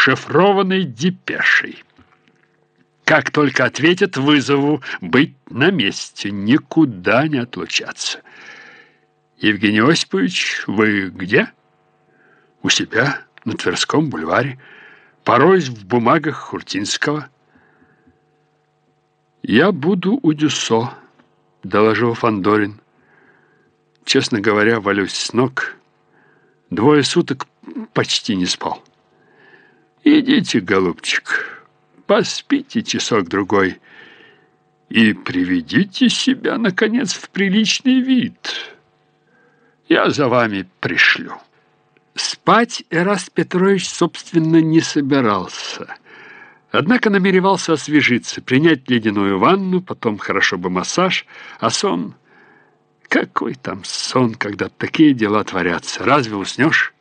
шифрованной депешей. Как только ответят вызову, быть на месте, никуда не отлучаться. Евгений Осипович, вы где? У себя, на Тверском бульваре. Порой в бумагах Хуртинского. Я буду у Дюсо, доложил Фандорин. Честно говоря, валюсь с ног. Двое суток почти не спал. Идите, голубчик, поспите часок-другой и приведите себя, наконец, в приличный вид. Я за вами пришлю». Спать Эраст Петрович, собственно, не собирался. Однако намеревался освежиться, принять ледяную ванну, потом хорошо бы массаж, а сон... Какой там сон, когда такие дела творятся? Разве уснешь?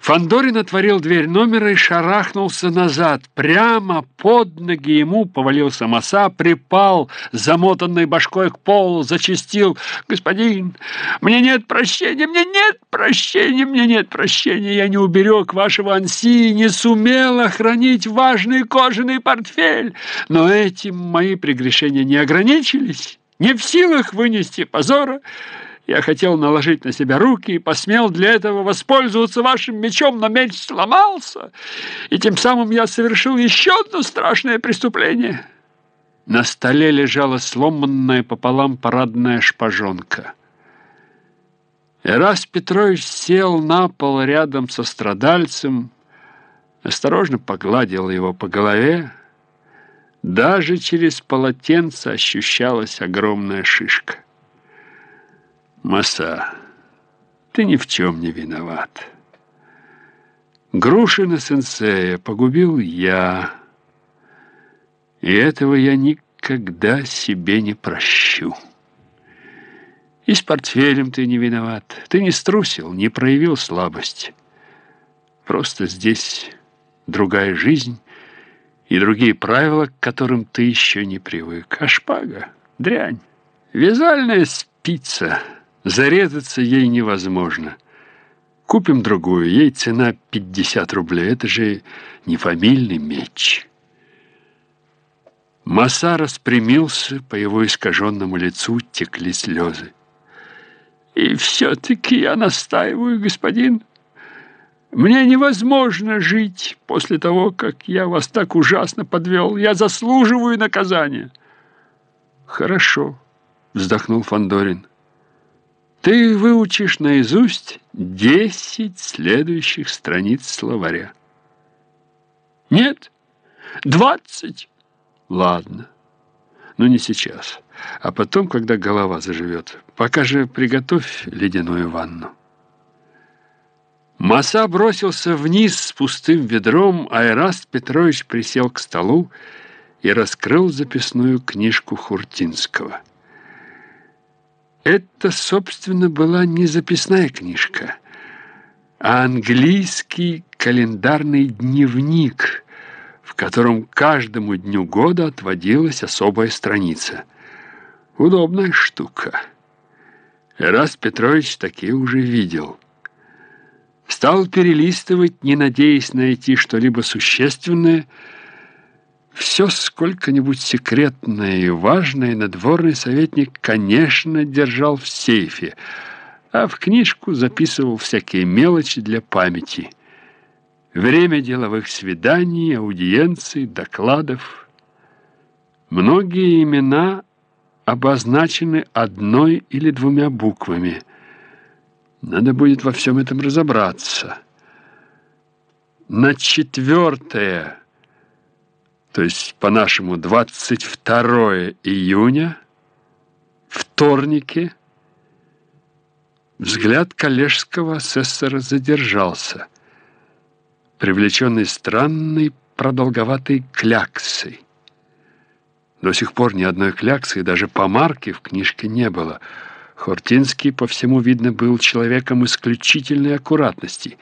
Фандорин отворил дверь номера и шарахнулся назад. Прямо под ноги ему повалился Маса, припал замотанной башкой к полу, зачистил. «Господин, мне нет прощения, мне нет прощения, мне нет прощения. Я не уберег вашего анси, не сумел охранить важный кожаный портфель. Но этим мои прегрешения не ограничились, не в силах вынести позора». Я хотел наложить на себя руки и посмел для этого воспользоваться вашим мечом, но меч сломался, и тем самым я совершил еще одно страшное преступление». На столе лежала сломанная пополам парадная шпажонка. Ирас Петрович сел на пол рядом со страдальцем, осторожно погладил его по голове. Даже через полотенце ощущалась огромная шишка. Маса, ты ни в чем не виноват. Грушина сенсея погубил я, и этого я никогда себе не прощу. И с портфелем ты не виноват. Ты не струсил, не проявил слабость. Просто здесь другая жизнь и другие правила, к которым ты еще не привык. А шпага — дрянь. Вязальная спица — Зарезаться ей невозможно. Купим другую, ей цена 50 рублей. Это же не фамильный меч. Маса распрямился, по его искаженному лицу текли слезы. «И все-таки я настаиваю, господин. Мне невозможно жить после того, как я вас так ужасно подвел. Я заслуживаю наказания». «Хорошо», — вздохнул Фандорин. Ты выучишь наизусть десять следующих страниц словаря. Нет, двадцать. Ладно, но не сейчас, а потом, когда голова заживет. Пока же приготовь ледяную ванну. Маса бросился вниз с пустым ведром, а Эраст Петрович присел к столу и раскрыл записную книжку Хуртинского. Это, собственно, была не записная книжка, а английский календарный дневник, в котором каждому дню года отводилась особая страница. Удобная штука. Раз Петрович такие уже видел. Стал перелистывать, не надеясь найти что-либо существенное, все сколько-нибудь секретное и важное надворный советник, конечно, держал в сейфе, а в книжку записывал всякие мелочи для памяти. Время деловых свиданий, аудиенций, докладов. Многие имена обозначены одной или двумя буквами. Надо будет во всем этом разобраться. На четвертое то есть по-нашему 22 июня, вторнике, взгляд коллежского асессора задержался, привлеченный странной продолговатой кляксой. До сих пор ни одной кляксы и даже помарки в книжке не было. Хортинский, по всему видно, был человеком исключительной аккуратности,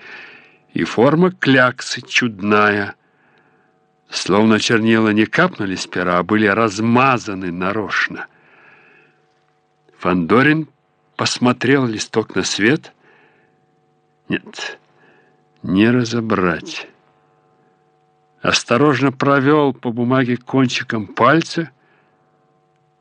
и форма кляксы чудная – Словно чернила не капнули с пера, а были размазаны нарочно. Фандорин посмотрел листок на свет. Нет, не разобрать. осторожно провел по бумаге кончиком пальца